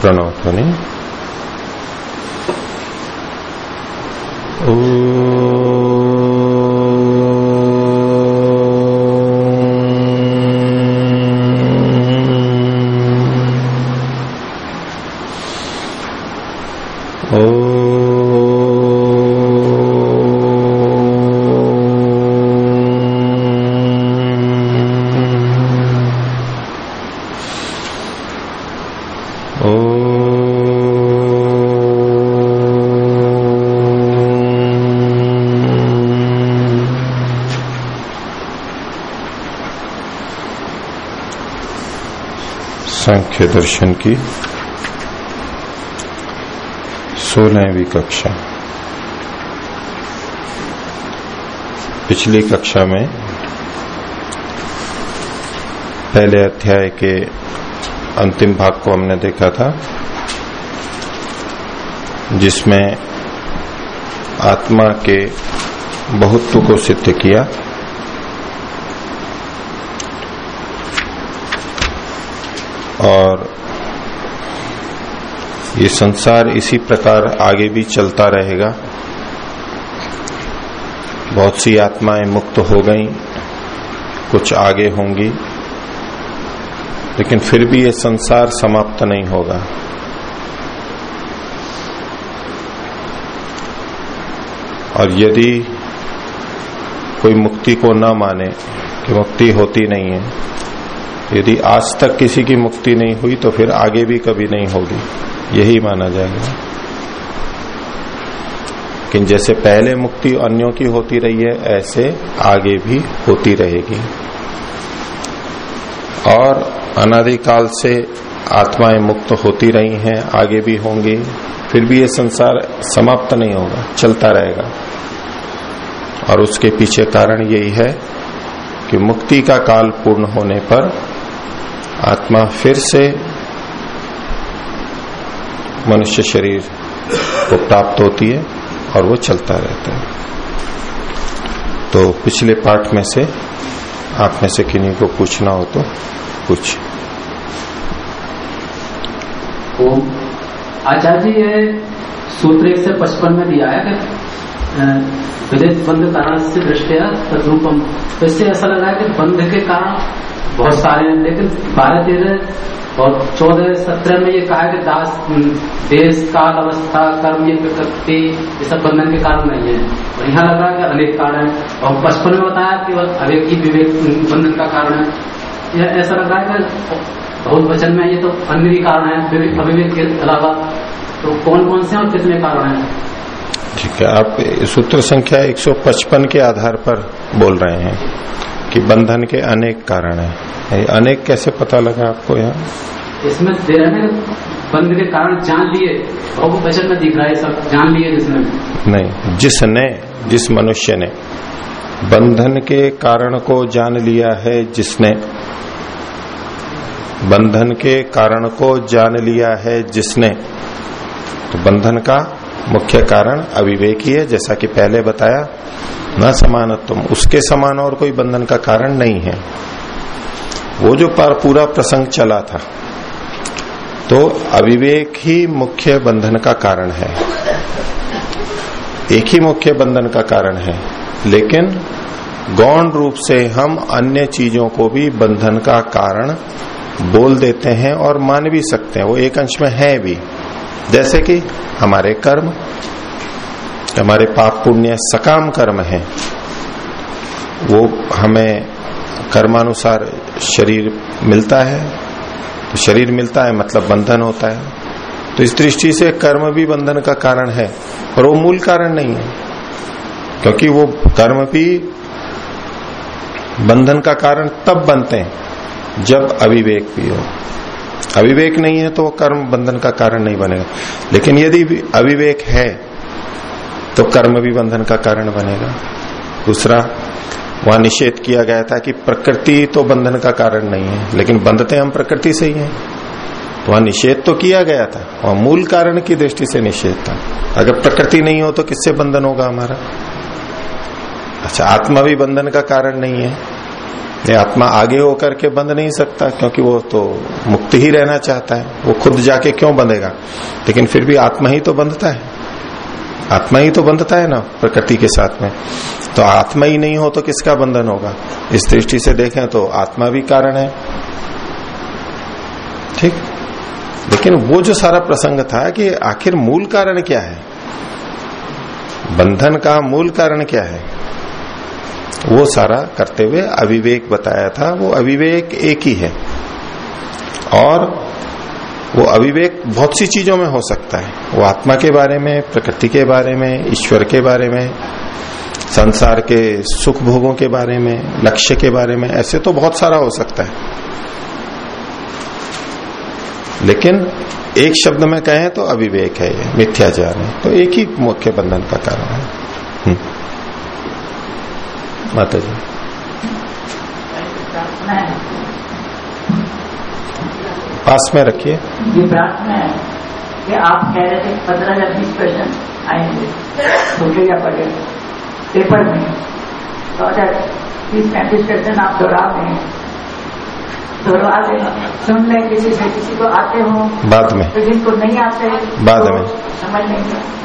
प्रणव ध्वनि सांख्य दर्शन की। सोलहवीं कक्षा। पिछली कक्षा में पहले अध्याय के अंतिम भाग को हमने देखा था, जिसमें आत्मा के बहुत्व को सिद्ध किया। और ये संसार इसी प्रकार आगे भी चलता रहेगा। बहुत सी आत्माएँ मुक्त हो गई, कुछ आगे होंगी, लेकिन फिर भी ये संसार समाप्त नहीं होगा। और यदि कोई मुक्ति को न माने, कि मुक्ति होती नहीं है यदि आज तक किसी की मुक्ति नहीं हुई तो फिर आगे भी कभी नहीं होगी। यही माना जाएगा। लेकिन जैसे पहले मुक्ति अन्यों की होती रही है, ऐसे आगे भी होती रहेगी। और अनादिकाल से आत्माएँ मुक्त होती रही हैं, आगे भी होंगी। फिर भी ये संसार समाप्त नहीं होगा, चलता रहेगा। और उसके पीछे कारण यही है कि मुक्ति का काल पूर्ण होने पर आत्मा फिर से मनुष्य शरीर को प्राप्त होती है और वो चलता रहता है। तो पिछले पाठ में से आप में से किन्हीं को पूछना हो तो पूछ। आचार्य जी ये सूत्र एक से पचपन में दिया है कि विदेश बंध कारण से दृष्टिया तद्रूपम। तो इससे ऐसा लग रहा है कि बंध के कारण बहुत सारे हैं, लेकिन बारह, तेरह और चौदह, सत्रह में ये कहा है कि दास देश, काल, अवस्था, कर्म, ये प्रकृति, ये सब बंधन के कारण नहीं है। और यहाँ लग रहा है कि अनेक कारण है। और पचपन में बताया कि अवेक ही विवेक बंधन का कारण है। यह ऐसा लग रहा है कि बहुत वचन में ये तो अन्य भी कारण है अविवेक के अलावा। तो कौन कौन से और कितने कारण है? ठीक है, आप सूत्र संख्या 155 के आधार पर बोल रहे हैं। कि बंधन के अनेक कारण है। अनेक कैसे पता लगा आपको यहाँ? इसमें दे रहे हैं बंध के कारण जान लिए और वो वचन में दिख रहा है सब जान लिए जिसने। नहीं जिसने जिस मनुष्य ने बंधन के कारण को जान लिया है जिसने। बंधन के कारण को जान लिया है जिसने। तो बंधन का मुख्य कारण अविवेक ही है जैसा कि पहले बताया। न समानत्व उसके समान और कोई बंधन का कारण नहीं है। वो जो पर पूरा प्रसंग चला था तो अविवेक ही मुख्य बंधन का कारण है। एक ही मुख्य बंधन का कारण है। लेकिन गौण रूप से हम अन्य चीज़ों को भी बंधन का कारण बोल देते हैं और मान भी सकते हैं। वो एक अंश में है भी। जैसे कि हमारे कर्म हमारे पाप पुण्य सकाम कर्म है। वो हमें कर्मानुसार शरीर मिलता है। तो शरीर मिलता है मतलब बंधन होता है। तो इस दृष्टि से कर्म भी बंधन का कारण है और वो मूल कारण नहीं है। क्योंकि वो कर्म भी बंधन का कारण तब बनते हैं, जब अविवेक भी हो। अविवेक नहीं है तो कर्म बंधन का कारण नहीं बनेगा। लेकिन यदि अविवेक है तो कर्म भी बंधन का कारण बनेगा। दूसरा, वहाँ निषेध किया गया था कि प्रकृति तो बंधन का कारण नहीं है, लेकिन बंधते हम प्रकृति से ही हैं। तो वहाँ निषेध तो किया गया था, वहाँ मूल कारण की दृष्टि से निषेध था। अगर प्रकृति नहीं हो तो किससे बंधन होगा हमारा? अच्छा आत्मा भी बंधन का कारण नहीं है। ये आत्मा आगे होकर के बंध नहीं सकता, क्योंकि वो तो मुक्त ही रहना चाहता है। वो खुद जाके क्यों बंधेगा? लेकिन फिर भी आत्मा ही तो बंधता है। आत्मा ही तो बंधता है ना प्रकृति के साथ में। तो आत्मा ही नहीं हो तो किसका बंधन होगा? इस दृष्टि से देखें तो आत्मा भी कारण है। ठीक? लेकिन वो जो सारा प्रसंग था कि आखिर मूल कारण क्या है? बंधन का मूल कारण क्या है? वो सारा करते हुए अविवेक बताया था, वो अविवेक एक ही है। और वो अविवेक बहुत सी चीज़ों में हो सकता है। वो आत्मा के बारे में, प्रकृति के बारे में, ईश्वर के बारे में, संसार के सुख भोगों के बारे में, लक्ष्य के बारे में, ऐसे तो बहुत सारा हो सकता है। लेकिन एक शब्द में कहें तो अविवेक है ये, मिथ्याचार है। तो एक ही मुख्य बंधन का कारण है। हम्म। माता जी पास में रखिए। ये प्रार्थना है कि आप कह रहे थे पंद्रह या बीस क्वेश्चन आएँगे। सोचे या पढ़े। पेपर में। तो अगर तीस पैंतीस क्वेश्चन आप दोहरा दें दोहरा दें सुन लें किसी से किसी को आते हो। बाद में। तो जिनको नहीं आते बाद तो में। समझ लेंगे।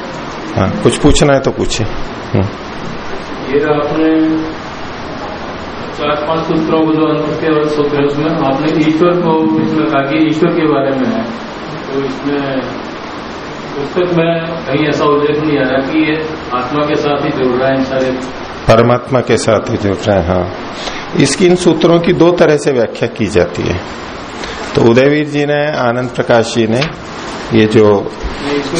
हाँ कुछ पूछना है तो पूछे हम्म। ये आपने चार पाँच सूत्रों को जो अंत के और सूत्र है उसमें आपने ईश्वर को इसमें कहा कि ईश्वर के बारे में है। तो इसमें पुस्तक में कहीं ऐसा उल्लेख नहीं आ रहा कि ये आत्मा के साथ ही जुड़ रहा है इन सारे परमात्मा के साथ ही जुड़ रहे हैं हाँ। इसकी इन सूत्रों की दो तरह से व्याख्या की जाती है। तो उदयवीर जी ने आनंद प्रकाश जी ने ये जो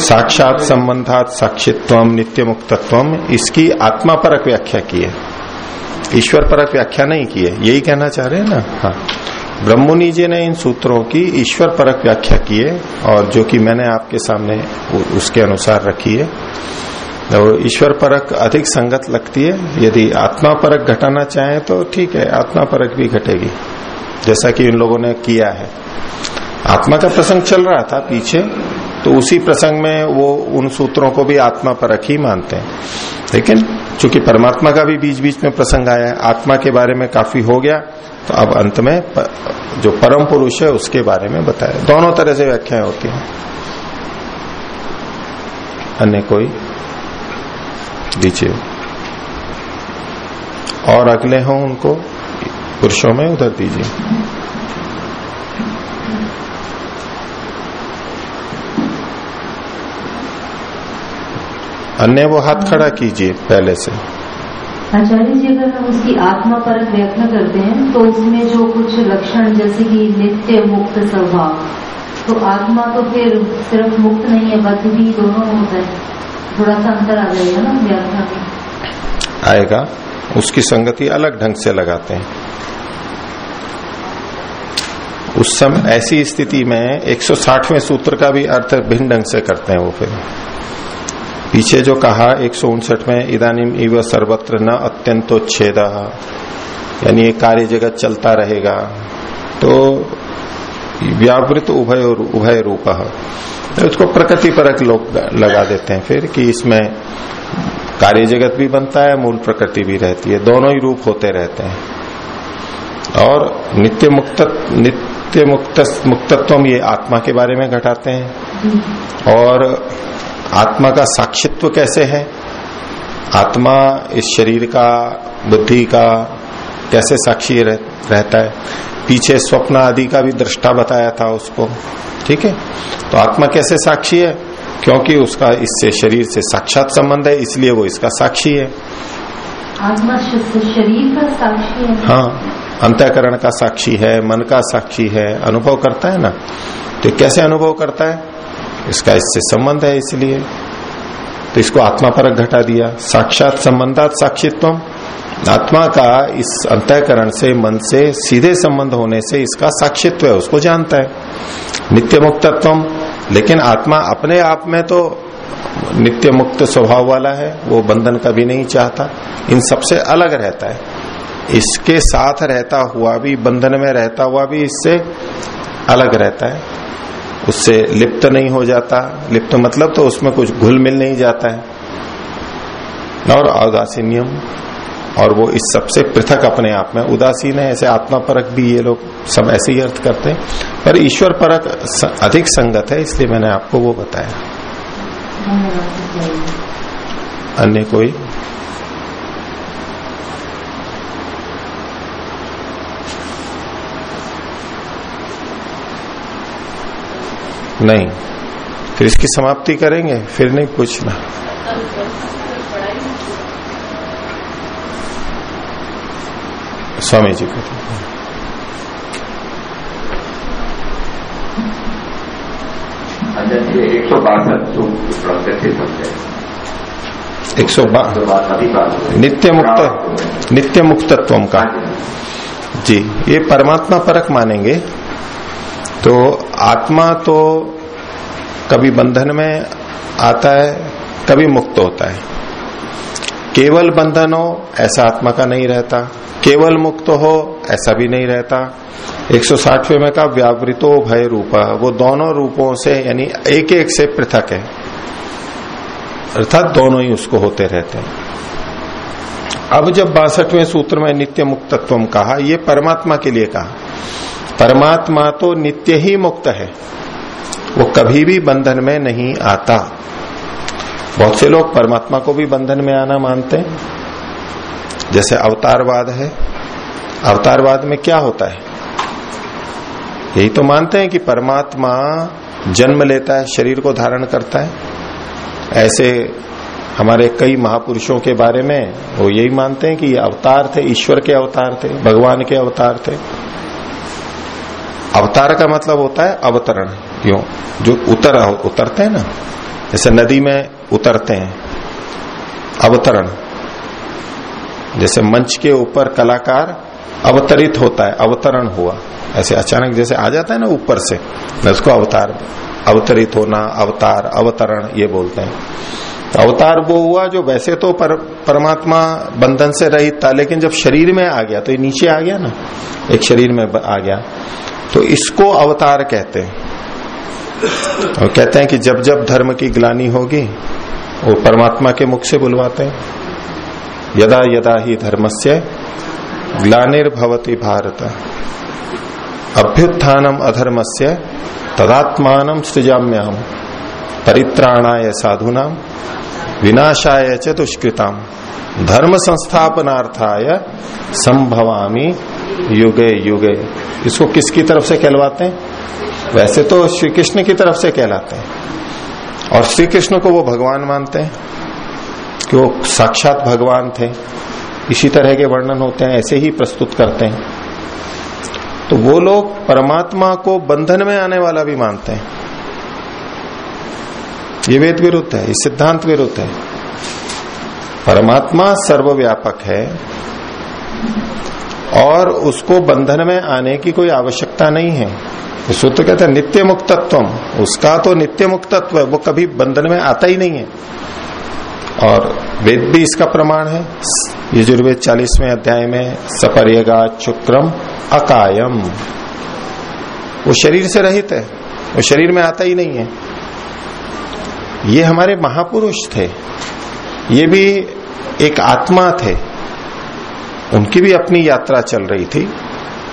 साक्षात संबंधात साक्षित्व नित्य मुक्तत्व इसकी आत्मा परक व्याख्या की है। ईश्वर परक व्याख्या नहीं की है यही कहना चाह रहे हैं ना? हाँ। ब्रह्ममुनि जी ने इन सूत्रों की ईश्वर परक व्याख्या की है और जो कि मैंने आपके सामने उसके अनुसार रखी है। तो ईश्वर परक अधिक संगत लगती है। यदि आत्मा परक घटाना चाहे तो ठीक है, आत्मा परक भी घटेगी, जैसा कि इन लोगों ने किया है। आत्मा का प्रसंग चल रहा था पीछे तो उसी प्रसंग में वो उन सूत्रों को भी आत्मा परक ही मानते हैं। लेकिन चूँकि परमात्मा का भी बीच बीच में प्रसंग आया है, आत्मा के बारे में काफ़ी हो गया तो अब अंत में जो परम पुरुष है, उसके बारे में बताया। दोनों तरह से व्याख्याएँ होती हैं। अन्य कोई? दीजिए। और अगले हों उनको, पुरुषों में उधर दीजिए। अन्य वो हाथ खड़ा कीजिए पहले से। आचार्य जी अगर हम उसकी आत्मा पर व्याख्या करते हैं तो उसमें जो कुछ लक्षण जैसे कि नित्य मुक्त स्वभाव तो आत्मा तो फिर सिर्फ़ मुक्त नहीं है बद्ध भी दोनों होता है। थोड़ा सा अंतर आ जाएगा ना व्याख्या में? आएगा। उसकी संगति अलग ढंग से लगाते हैं। उस समय ऐसी स्थिति में 160वें सूत्र का भी अर्थ भिन्न ढंग से करते हैं वो फिर। पीछे जो कहा, एक सौ उनसठ में, इदानीम इव सर्वत्र न अत्यंतोच्छेद यानी ये कार्य जगत चलता रहेगा। तो व्यावृत उभय उभय रूप। तो उसको प्रकृति परक लोग लगा देते हैं फिर कि इसमें कार्य जगत भी बनता है, मूल प्रकृति भी रहती है। दोनों ही रूप होते रहते हैं। और नित्य मुक्त नित्य मुक्त मुक्तत्व ये आत्मा के बारे में घटाते हैं। और आत्मा का साक्षित्व कैसे है? आत्मा इस शरीर का बुद्धि का कैसे साक्षी रह, रहता है? पीछे स्वप्न आदि का भी दृष्टा बताया था उसको। ठीक है? तो आत्मा कैसे साक्षी है? क्योंकि उसका इससे शरीर से साक्षात संबंध है इसलिए वो इसका साक्षी है। आत्मा शरीर का साक्षी है। हाँ अंतःकरण का साक्षी है मन का साक्षी है अनुभव करता है ना? तो कैसे अनुभव करता है? इसका इससे संबंध है इसलिए। तो इसको आत्मा परक घटा दिया। साक्षात संबंधात साक्षित्व आत्मा का इस अंतःकरण से, मन से, सीधे संबंध होने से इसका साक्षित्व है, उसको जानता है। नित्य मुक्तत्व लेकिन आत्मा अपने आप में तो नित्य मुक्त स्वभाव वाला है, वो बंधन कभी नहीं चाहता। इन सबसे अलग रहता है। इसके साथ रहता हुआ भी, बंधन में रहता हुआ भी इससे अलग रहता है। उससे लिप्त नहीं हो जाता। लिप्त मतलब तो उसमें कुछ घुल मिल नहीं जाता है। और औदासीन्यम और वो इस सबसे पृथक अपने आप में। उदासीन है ऐसे आत्मा परक भी ये लोग सब ऐसे ही अर्थ करते हैं। पर ईश्वर परक अधिक संगत है इसलिए मैंने आपको वो बताया। अन्य कोई? नहीं। फिर इसकी समाप्ति करेंगे फिर नहीं पूछना स्वामी जी को अच्छा एक सौ बासठ समझे एक सौ नित्य मुक्त नित्य मुक्तत्व का। जी ये परमात्मा परक मानेंगे तो आत्मा तो कभी बंधन में आता है, कभी मुक्त होता है। केवल बंधन हो, ऐसा आत्मा का नहीं रहता। केवल मुक्त हो, ऐसा भी नहीं रहता। 160वें में का व्यावृतो भय रूप। वो दोनों रूपों से, यानी एक एक से पृथक है। अर्थात दोनों ही उसको होते रहते हैं। अब जब बासठवें सूत्र में नित्य मुक्तत्व कहा, ये परमात्मा के लिए कहा परमात्मा तो नित्य ही मुक्त है। वो कभी भी बंधन में नहीं आता। बहुत से लोग परमात्मा को भी बंधन में आना मानते हैं। जैसे अवतारवाद है। अवतारवाद में क्या होता है? यही तो मानते हैं कि परमात्मा जन्म लेता है, शरीर को धारण करता है। ऐसे हमारे कई महापुरुषों के बारे में वो यही मानते हैं कि ये अवतार थे, ईश्वर के अवतार थे, भगवान के अवतार थे। अवतार का मतलब होता है अवतरण क्यों? जो उतर उतरते हैं ना जैसे नदी में उतरते हैं अवतरण। जैसे मंच के ऊपर कलाकार अवतरित होता है अवतरण हुआ। ऐसे अचानक जैसे आ जाता है ना ऊपर से उसको अवतार अवतरित होना अवतार अवतरण ये बोलते हैं। तो अवतार वो हुआ जो वैसे तो पर, परमात्मा बंधन से रहित था लेकिन जब शरीर में आ गया तो ये नीचे आ गया ना एक शरीर में आ गया। तो इसको अवतार कहते हैं। और कहते हैं कि जब जब धर्म की ग्लानी होगी, वो परमात्मा के मुख से बुलवाते हैं। यदा यदा ही धर्म से ग्लानिर्भवती भारत। अभ्युत्थानम अधर्मस्य तदात्मान सृजाम्य हम परित्राणाय साधुनाम, विनाशाय च दुष्कृताम। धर्म संस्थापनार्थाय संभवामी युगे युगे। इसको किसकी तरफ़ से कहलवाते हैं? वैसे तो श्री कृष्ण की तरफ़ से कहलाते हैं। और श्री कृष्ण को वो भगवान मानते हैं, कि वो साक्षात भगवान थे। इसी तरह के वर्णन होते हैं, ऐसे ही प्रस्तुत करते हैं। तो वो लोग परमात्मा को बंधन में आने वाला भी मानते हैं। ये वेद विरुद्ध है, ये सिद्धांत विरुद्ध है। परमात्मा सर्वव्यापक है। और उसको बंधन में आने की कोई आवश्यकता नहीं है। तो सूत्र कहते हैं नित्य मुक्तत्व उसका तो नित्य मुक्तत्व है, वो कभी बंधन में आता ही नहीं है। और वेद भी इसका प्रमाण है। यजुर्वेद चालीसवें अध्याय में, सपर्यगा चुक्रम अकायम। वो शरीर से रहित है, वो शरीर में आता ही नहीं है। ये हमारे महापुरुष थे, ये भी एक आत्मा थे। उनकी भी अपनी यात्रा चल रही थी।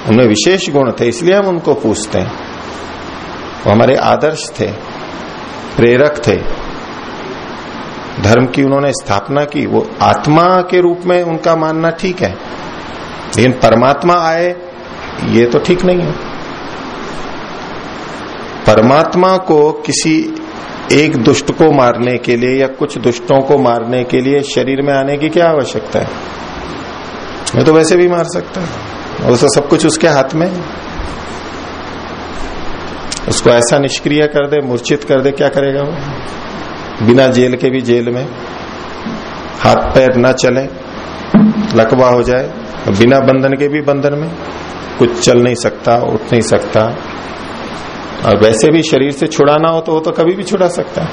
उनमें विशेष गुण थे, इसलिए हम उनको पूछते हैं। वो हमारे आदर्श थे, प्रेरक थे। धर्म की उन्होंने स्थापना की, वो आत्मा के रूप में उनका मानना ठीक है। लेकिन परमात्मा आए, ये तो ठीक नहीं है। परमात्मा को किसी एक दुष्ट को मारने के लिए या कुछ दुष्टों को मारने के लिए शरीर में आने की क्या आवश्यकता है? मैं तो वैसे भी मार सकता है। और तो सब कुछ उसके हाथ में उसको ऐसा निष्क्रिय कर दे, मूर्छित कर दे, क्या करेगा वो? बिना जेल के भी जेल में हाथ पैर न चले, लकवा हो जाए बिना बंधन के भी बंधन में कुछ चल नहीं सकता, उठ नहीं सकता। और वैसे भी शरीर से छुड़ाना हो तो वो तो कभी भी छुड़ा सकता है।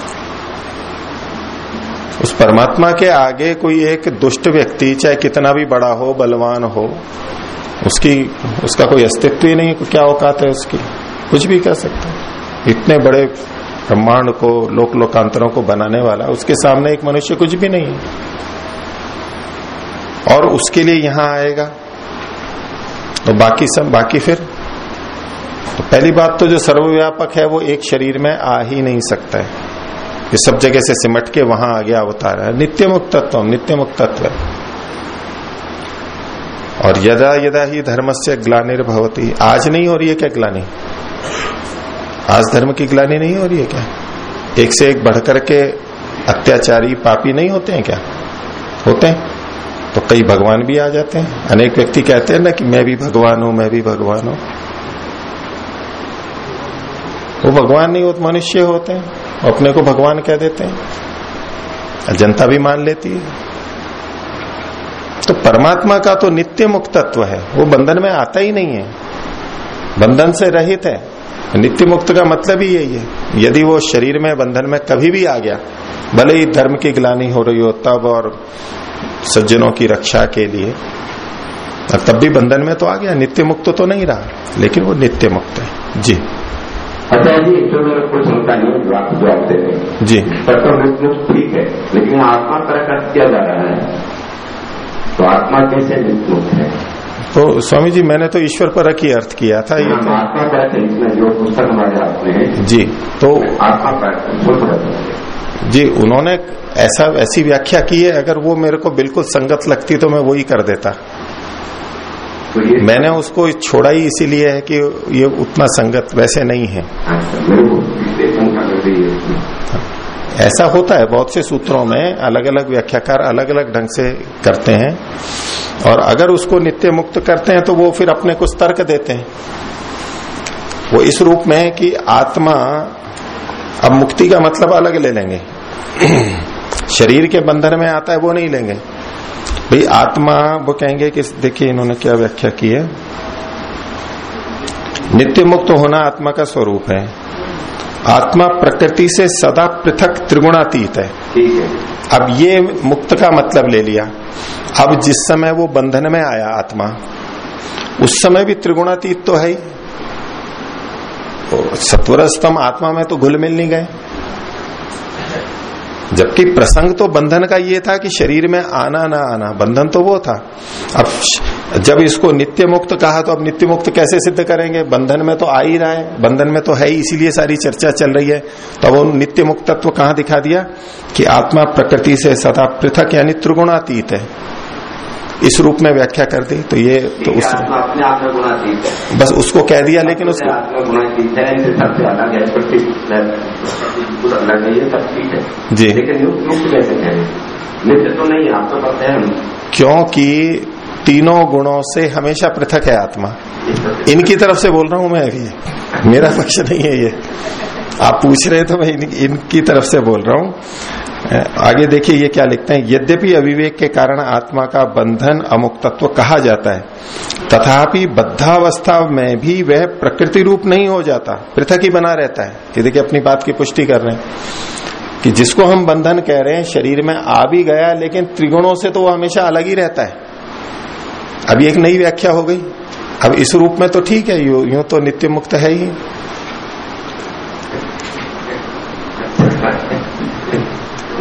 उस परमात्मा के आगे कोई एक दुष्ट व्यक्ति, चाहे कितना भी बड़ा हो, बलवान हो, उसकी, उसका कोई अस्तित्व ही नहीं, क्या औकात है उसकी? कुछ भी कह सकते इतने बड़े ब्रह्मांड को लोक लोकांतरों को बनाने वाला, उसके सामने एक मनुष्य कुछ भी नहीं है। और उसके लिए यहाँ आएगा। तो बाकी सब, बाकी फिर? तो पहली बात तो जो सर्वव्यापक है, वो एक शरीर में आ ही नहीं सकता है। ये सब जगह से सिमट के वहाँ आ गया अवतार है। नित्य मुक्त तत्व नित्य मुक्त तत्व और यदा यदा ही धर्म से ग्लानिर्भवती आज नहीं हो रही है क्या ग्लानी? आज धर्म की ग्लानी नहीं हो रही है क्या? एक से एक बढ़कर के अत्याचारी पापी नहीं होते हैं क्या? होते हैं। तो कई भगवान भी आ जाते हैं। अनेक व्यक्ति कहते हैं ना कि मैं भी भगवान हूँ, मैं भी भगवान हूँ। वो भगवान नहीं होते मनुष्य होते हैं। अपने को भगवान कह देते हैं। जनता भी मान लेती है। तो परमात्मा का तो नित्य मुक्त तत्व है। वो बंधन में आता ही नहीं है। बंधन से रहित है। नित्य मुक्त का मतलब ही यही है। यदि वो शरीर में, बंधन में कभी भी आ गया, भले ही धर्म की ग्लानी हो रही हो, तब और सज्जनों की रक्षा के लिए, तब भी बंधन में तो आ गया। नित्य मुक्त तो नहीं रहा। लेकिन वो नित्य मुक्त है। जी। अच्छा जी एक तो मेरा कोई शंका नहीं है जो आप जवाब दे रहे हैं। जी। तत्व मृत्यु ठीक है लेकिन आत्मा प्रकट किया जा रहा है। तो आत्मा कैसे मृत्यु है? तो स्वामी जी मैंने तो ईश्वर पर ही अर्थ किया था ये हम आत्मा परक है? इसमें जो पुस्तक हमारे में जी तो आत्मा परक जी उन्होंने ऐसा ऐसी व्याख्या की है अगर वो मेरे को बिल्कुल संगत लगती तो मैं वही कर देता। तो मैंने उसको छोड़ा ही इसीलिए है कि ये उतना संगत वैसे नहीं है। है। ऐसा होता है बहुत से सूत्रों में अलग अलग व्याख्याकार अलग अलग ढंग से करते हैं और अगर उसको नित्य मुक्त करते हैं तो वो फिर अपने कुछ तर्क देते हैं। वो इस रूप में है कि आत्मा अब मुक्ति का मतलब अलग ले लेंगे। शरीर के बंधन में आता है वो नहीं लेंगे। भाई आत्मा वो कहेंगे कि देखिए इन्होंने क्या व्याख्या की है। नित्य मुक्त होना आत्मा का स्वरूप है। आत्मा प्रकृति से सदा पृथक त्रिगुणातीत है। ठीक है। अब ये मुक्त का मतलब ले लिया। अब जिस समय वो बंधन में आया आत्मा उस समय भी त्रिगुणातीत तो है ही। तो सत्वर स्तंभ आत्मा में तो घुल मिल नहीं गए। जबकि प्रसंग तो बंधन का ये था कि शरीर में आना ना आना, बंधन तो वो था। अब जब इसको नित्य मुक्त कहा तो अब नित्य मुक्त कैसे सिद्ध करेंगे? बंधन में तो आ ही रहा है। बंधन में तो है ही, इसीलिए सारी चर्चा चल रही है। तो अब नित्य मुक्त तत्व कहाँ दिखा दिया? कि आत्मा प्रकृति से सदा पृथक यानी त्रिगुणातीत है। इस रूप में व्याख्या कर दी तो ये तो उस है बस उसको कह दिया लेकिन उसको जी। तो तो हैं। क्योंकि तीनों गुणों से हमेशा पृथक है आत्मा। इनकी तरफ़ से बोल रहा हूँ मैं अभी। मेरा पक्ष नहीं है ये। आप पूछ रहे तो मैं इन, इनकी तरफ़ से बोल रहा हूँ। आगे देखिए ये क्या लिखते हैं, यद्यपि अविवेक के कारण आत्मा का बंधन अमुक तत्व कहा जाता है, तथापि बद्धावस्था में भी वह प्रकृति रूप नहीं हो जाता, पृथक ही बना रहता है। ये देखिए अपनी बात की पुष्टि कर रहे हैं कि जिसको हम बंधन कह रहे हैं, शरीर में आ भी गया, लेकिन त्रिगुणों से तो वो हमेशा अलग ही रहता है। ये एक नई व्याख्या हो गई, अब इस रूप में तो ठीक है, यूँ यूँ तो नित्य मुक्त है ही।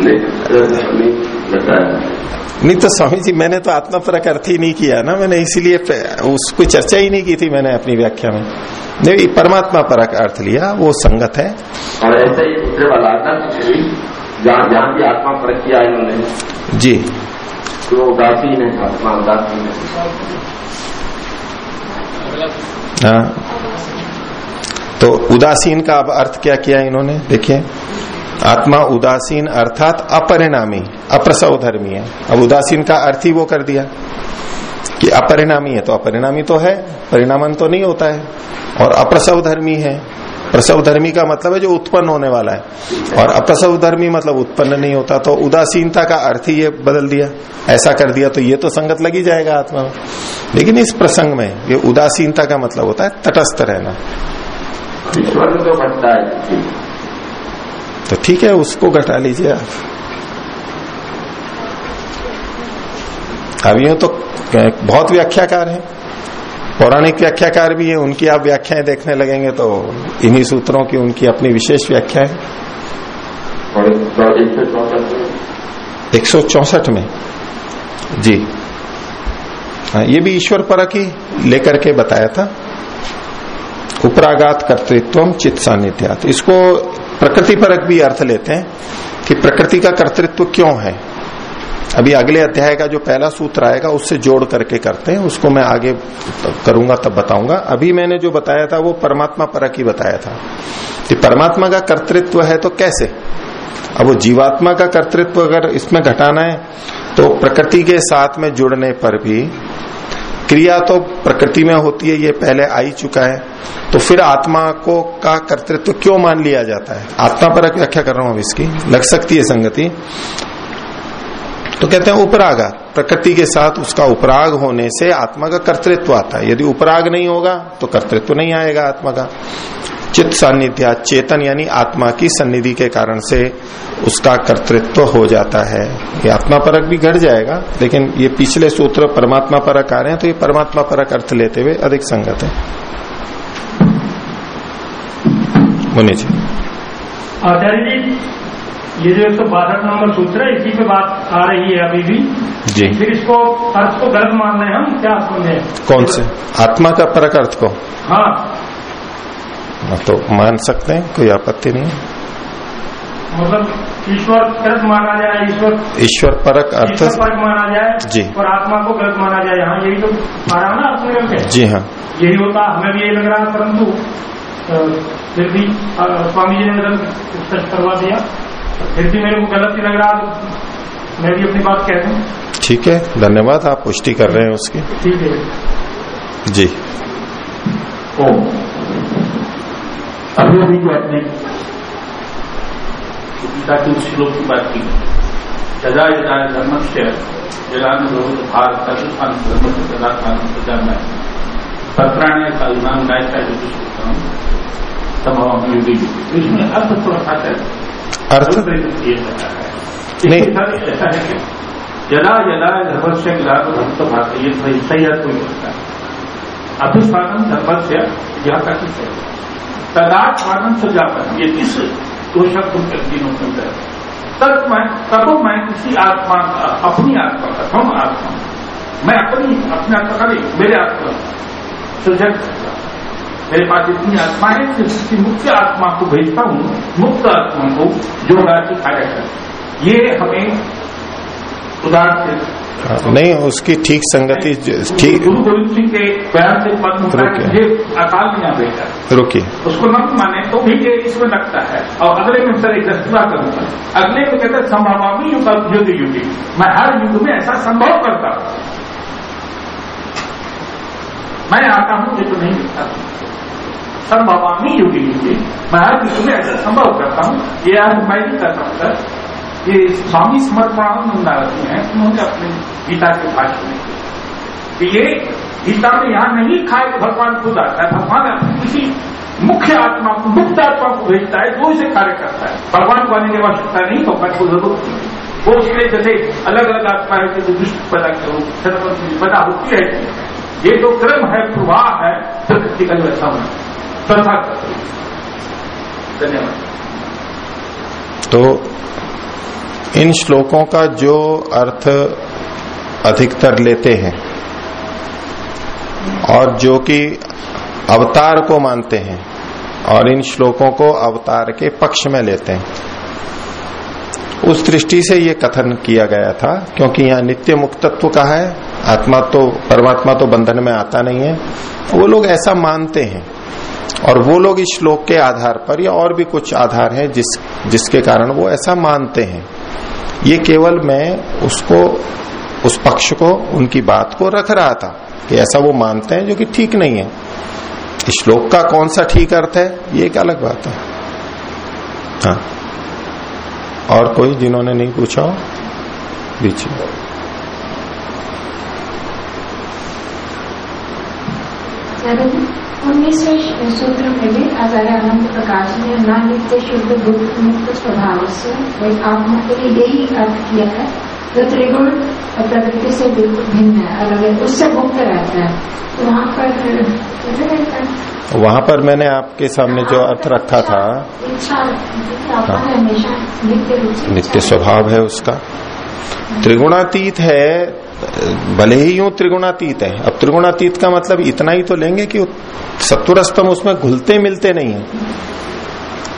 लगता है नहीं तो स्वामी जी मैंने तो आत्मा परक अर्थ ही नहीं किया ना मैंने इसीलिए उसको चर्चा ही नहीं की थी मैंने अपनी व्याख्या में। नहीं परमात्मा परक अर्थ लिया वो संगत है। और ऐसा ही आत्मा परख किया इन्होंने जी। तो उदासीन है आत्मा उदासीन है हाँ। तो उदासीन का अब अर्थ क्या किया इन्होंने देखिए। आत्मा उदासीन अर्थात अपरिणामी अप्रसव धर्मी है। अब उदासीन का अर्थ ही वो कर दिया कि अपरिणामी है तो अपरिणामी तो है, परिणामन तो नहीं होता है। और अप्रसव धर्मी है। प्रसव धर्मी का मतलब है जो उत्पन्न होने वाला है। और अप्रसव धर्मी मतलब उत्पन्न नहीं होता तो उदासीनता का अर्थ ही ये बदल दिया। ऐसा कर दिया तो ये तो संगत लगी जाएगा आत्मा में। लेकिन इस प्रसंग में ये उदासीनता का मतलब होता है तटस्थ रहना। ईश्वर तो है। तो ठीक है उसको घटा लीजिए आप। अब यूँ तो बहुत व्याख्याकार हैं। पौराणिक व्याख्याकार भी है उनकी आप व्याख्याएँ देखने लगेंगे तो इन्हीं सूत्रों की उनकी अपनी विशेष व्याख्या है एक सौ चौसठ में? जी। हाँ, ये भी ईश्वर परक ही लेकर के बताया था। उपरागात कर्तृत्व चित्त सानिध्यात इसको प्रकृति परक भी अर्थ लेते हैं कि प्रकृति का कर्तृत्व क्यों है? अभी अगले अध्याय का जो पहला सूत्र आएगा, उससे जोड़ करके करते हैं। उसको मैं आगे करूँगा, तब बताऊँगा। अभी मैंने जो बताया था, वो परमात्मा परक ही बताया था। कि परमात्मा का कर्तृत्व है तो कैसे? अब वो जीवात्मा का कर्तृत्व अगर इसमें घटाना है तो प्रकृति के साथ में जुड़ने पर भी क्रिया तो प्रकृति में होती है, ये पहले आ ही चुका है। तो फिर आत्मा को का कर्तृत्व तो क्यों मान लिया जाता है? आत्मा पर व्याख्या कर रहा हूँ इसकी। लग सकती है संगति। तो कहते हैं उपराग। प्रकृति के साथ उसका उपराग होने से आत्मा का कर्तृत्व आता है। यदि उपराग नहीं होगा तो कर्तृत्व नहीं आएगा आत्मा का। चित्त सान्निध्या चेतन यानी आत्मा की सन्निधि के कारण से उसका कर्तृत्व हो जाता है। ये आत्मा परक भी घट जाएगा लेकिन ये पिछले सूत्र परमात्मा परक आ रहे हैं तो ये परमात्मा परक अर्थ लेते हुए अधिक संगत है। मुनि जी। आचार्य जी ये जो एक सौ बासठ नंबर सूत्र है इसी पे बात आ रही है अभी भी। जी। फिर इसको अर्थ को गलत मान रहे हैं हम क्या समझे? कौन से? आत्मा का परक अर्थ को? हाँ। तो मान सकते हैं कोई आपत्ति नहीं है। मतलब ईश्वर गलत माना जाए ईश्वर ईश्वर परक अर्थ ईश्वर माना जाए जी। और आत्मा को गलत माना जाए। यहाँ यही तो आ रहा है ना? करके जी हाँ। यही होता हमें भी यही लग रहा है परंतु फिर भी स्वामी जी ने गलत स्पष्ट करवा दिया। फिर भी मेरे को गलत ही लग रहा तो मैं भी अपनी बात कह दूँ। ठीक है धन्यवाद आप पुष्टि कर रहे हैं उसकी। ठीक है। जी। ओ अभी अभी जो आपने गीता के उस श्लोक की बात की। सदा यदा धर्म से जलान भारत धर्म से सदा कानून प्रचार में पत्राण्य कालनाम जो हूँ तब हम योगी तो इसमें अर्थ? थोड़ा सा है अर्थ है नहीं। ऐसा है कि जला जला धर्म से ग्राम भक्त भाषा ये सही सही अर्थ कोई होता है अभिष्ठान धर्म से यह का किस है। तदात्मान से जापन ये किस दो शब्द उनके तीनों के अंदर तब मैं तब मैं किसी आत्मा का, अपनी आत्मा का, हम आत्मा, मैं अपनी, अपने आत्मा का नहीं, मेरे आत्मा सृजन हूँ। मेरे पास इतनी आत्मा है कि किसी मुख्य आत्मा को भेजता हूँ, मुक्त आत्मा को जो राज्य कार्य कर ये हमें उदाहरण नहीं उसकी ठीक संगति ठीक है रुकिए। अकाल में यहाँ उसको न माने तो भी ये इसमें लगता है। और अगले में सर एक दस्तुरा करूँगा। अगले में कहते हैं संभावामी युग युग युग मैं हर युग में ऐसा संभव करता हूँ। मैं आता हूँ ये तो नहीं लिखता संभवामी युग युग मैं हर युग में ऐसा संभव करता हूँ। ये आज मैं नहीं करता हूँ सर। ये स्वामी समर्पणानंद आरती हैं, उन्होंने अपने गीता के भाषण में। कि ये गीता में यहाँ नहीं खाए है भगवान खुद आता है, भगवान किसी मुख्य आत्मा को, मुक्त आत्मा को भेजता है, जो इसे कार्य करता है। भगवान को आने की आवश्यकता नहीं भगवान को ज़रूरत नहीं। वो उसके जैसे अलग अलग आत्मा है जैसे दुष्ट पैदा करो सर्वत्र पैदा होती रहती है। ये जो क्रम है, प्रवाह है, प्रकृति का जो ऐसा होना धन्यवाद। तो इन श्लोकों का जो अर्थ अधिकतर लेते हैं और जो कि अवतार को मानते हैं और इन श्लोकों को अवतार के पक्ष में लेते हैं। उस दृष्टि से ये कथन किया गया था, क्योंकि यहाँ नित्य मुक्तत्व का है, आत्मा तो परमात्मा तो बंधन में आता नहीं है। वो लोग ऐसा मानते हैं। और वो लोग इस श्लोक के आधार पर या और भी कुछ आधार है जिस, जिसके कारण वो ऐसा मानते हैं। ये केवल मैं उसको, उस पक्ष को, उनकी बात को रख रहा था कि ऐसा वो मानते हैं जो कि ठीक नहीं है। श्लोक का कौन सा ठीक अर्थ है, ये एक अलग बात है। हाँ। और कोई जिन्होंने नहीं पूछा हो बीच में उन्नीसवें सूत्र में भी आचार्य आनंद प्रकाश ने न नित्य शुद्ध बुद्ध मुक्त स्वभाव से वही आत्मा के लिए यही अर्थ किया है जो त्रिगुण और प्रकृति से बिल्कुल भिन्न है। अलग है उससे मुक्त रहता है तो वहाँ पर है? वहाँ पर मैंने आपके सामने जो अर्थ रखा था हमेशा नित्य स्वभाव है उसका। त्रिगुणातीत है भले ही यूँ त्रिगुणातीत है। अब त्रिगुणातीत का मतलब इतना ही तो लेंगे कि सत्वरस्तम उसमें घुलते मिलते नहीं है।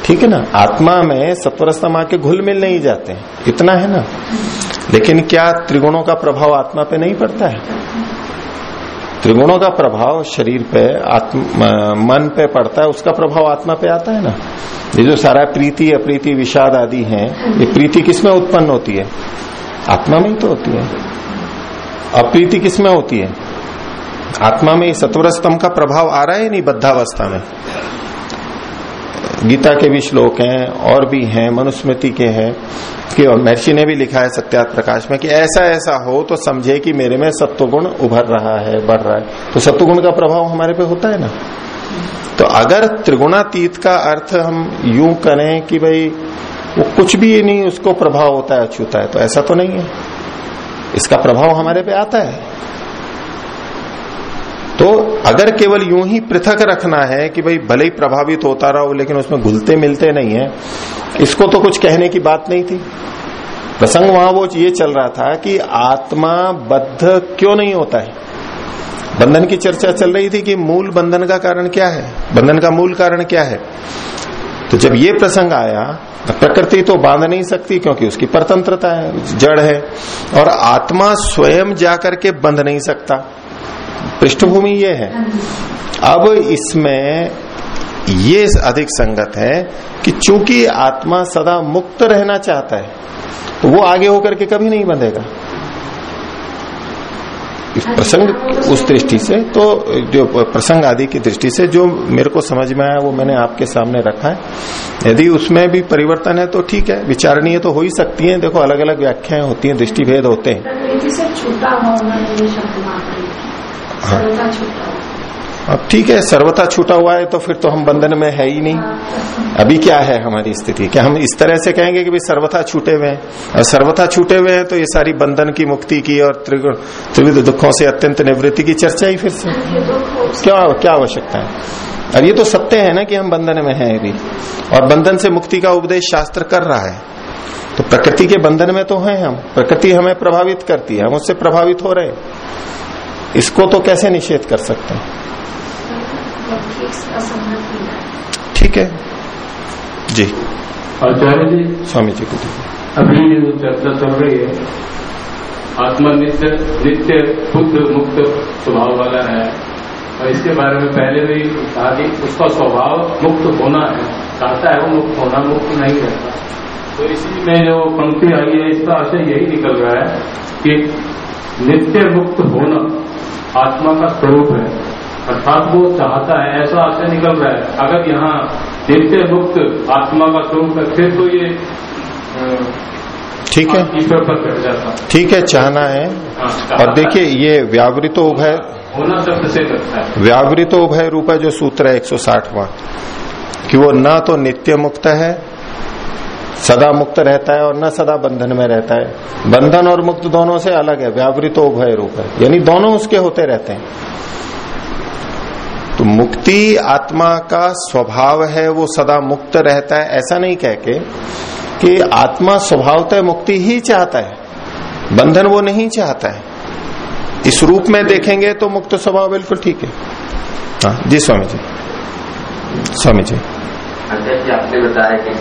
ठीक है ना? आत्मा में सत्वरस्तम आके घुल मिल नहीं जाते इतना है ना? लेकिन क्या त्रिगुणों का प्रभाव आत्मा पे नहीं पड़ता है? त्रिगुणों का प्रभाव शरीर पे, आत्म मन पे पड़ता है, उसका प्रभाव आत्मा पे आता है ना? ये जो सारा प्रीति, अप्रीति, विषाद आदि है, ये प्रीति किसमें उत्पन्न होती है? आत्मा में ही तो होती है। अप्रीति किसमें होती है? आत्मा में सत्वर स्तंभ का प्रभाव आ रहा है नहीं बद्धावस्था में? गीता के भी श्लोक हैं, और भी हैं, मनुस्मृति के हैं, कि महर्षि ने भी लिखा है सत्यात प्रकाश में कि ऐसा ऐसा हो तो समझे कि मेरे में सत्वगुण उभर रहा है, बढ़ रहा है। तो सत्वगुण का प्रभाव हमारे पे होता है ना? तो अगर त्रिगुणातीत का अर्थ हम यूँ करें कि भाई, वो कुछ भी नहीं, उसको प्रभाव होता है अछूता है तो ऐसा तो नहीं है। इसका प्रभाव हमारे पे आता है। तो अगर केवल यूँ ही पृथक रखना है कि भाई भले ही प्रभावित होता रहो लेकिन उसमें घुलते मिलते नहीं है, इसको तो कुछ कहने की बात नहीं थी। प्रसंग वहाँ वो ये चल रहा था कि आत्मा बद्ध क्यों नहीं होता है? बंधन की चर्चा चल रही थी कि मूल बंधन का कारण क्या है? बंधन का मूल कारण क्या है? तो जब ये प्रसंग आया प्रकृति तो बाँध नहीं सकती क्योंकि उसकी परतंत्रता है जड़ है और आत्मा स्वयं जाकर के बंध नहीं सकता। पृष्ठभूमि ये है। अब इसमें ये अधिक संगत है कि चूँकि आत्मा सदा मुक्त रहना चाहता है तो वो आगे होकर के कभी नहीं बंधेगा। प्रसंग उस दृष्टि से तो जो प्रसंग आदि की दृष्टि से जो मेरे को समझ में आया वो मैंने आपके सामने रखा है। यदि उसमें भी परिवर्तन है तो ठीक है विचारणीय तो हो ही सकती है। देखो अलग अलग व्याख्याएँ होती हैं दृष्टि भेद होते हैं। हाँ। अब ठीक है, सर्वथा छूटा हुआ है तो फिर तो हम बंधन में है ही नहीं। अभी क्या है हमारी स्थिति? क्या हम इस तरह से कहेंगे कि भाई सर्वथा छूटे हुए हैं? और सर्वथा छूटे हुए हैं तो ये सारी बंधन की मुक्ति की और त्रिविध दुखों से अत्यंत निवृत्ति की चर्चा ही फिर से। क्या क्या आवश्यकता है? अब ये तो सत्य है ना कि हम बंधन में है अभी। और बंधन से मुक्ति का उपदेश शास्त्र कर रहा है। तो प्रकृति के बंधन में तो हैं हम। प्रकृति हमें प्रभावित करती है, हम उससे प्रभावित हो रहे इसको तो कैसे निषेध कर सकते हैं? ठीक है। जी। आचार्य जी। स्वामी जी को अभी जो चर्चा चल रही है आत्मा नित्य नित्य बुद्ध मुक्त स्वभाव वाला है। और इसके बारे में पहले भी कहा कि उसका स्वभाव मुक्त होना है। चाहता है वो मुक्त होना मुक्त नहीं रहता। तो इसी में जो पंक्ति आई है इसका आशय यही निकल रहा है कि नित्य मुक्त होना आत्मा का स्वरूप है। अर्थात वो चाहता है ऐसा आशय निकल रहा है। अगर यहाँ नित्य मुक्त आत्मा का स्वरूप है फिर तो ये ठीक है। जाता। ठीक है चाहना है। हाँ, और देखिए ये व्यावृतो उभय होना शब्द से करता है। व्यावृतो उभय रूप है जो सूत्र है एक सौ कि वो न तो नित्य मुक्त है सदा मुक्त रहता है और न सदा बंधन में रहता है। बंधन और मुक्त दोनों से अलग है व्यावृतो उभय रूप। है यानी दोनों उसके होते रहते हैं। तो मुक्ति आत्मा का स्वभाव है वो सदा मुक्त रहता है। ऐसा नहीं कह के कि आत्मा स्वभावतः मुक्ति ही चाहता है। बंधन वो नहीं चाहता है। इस रूप में देखेंगे तो मुक्त स्वभाव बिल्कुल ठीक है। हाँ जी स्वामी जी स्वामी जी अध्यक्ष जी आपने बताया कि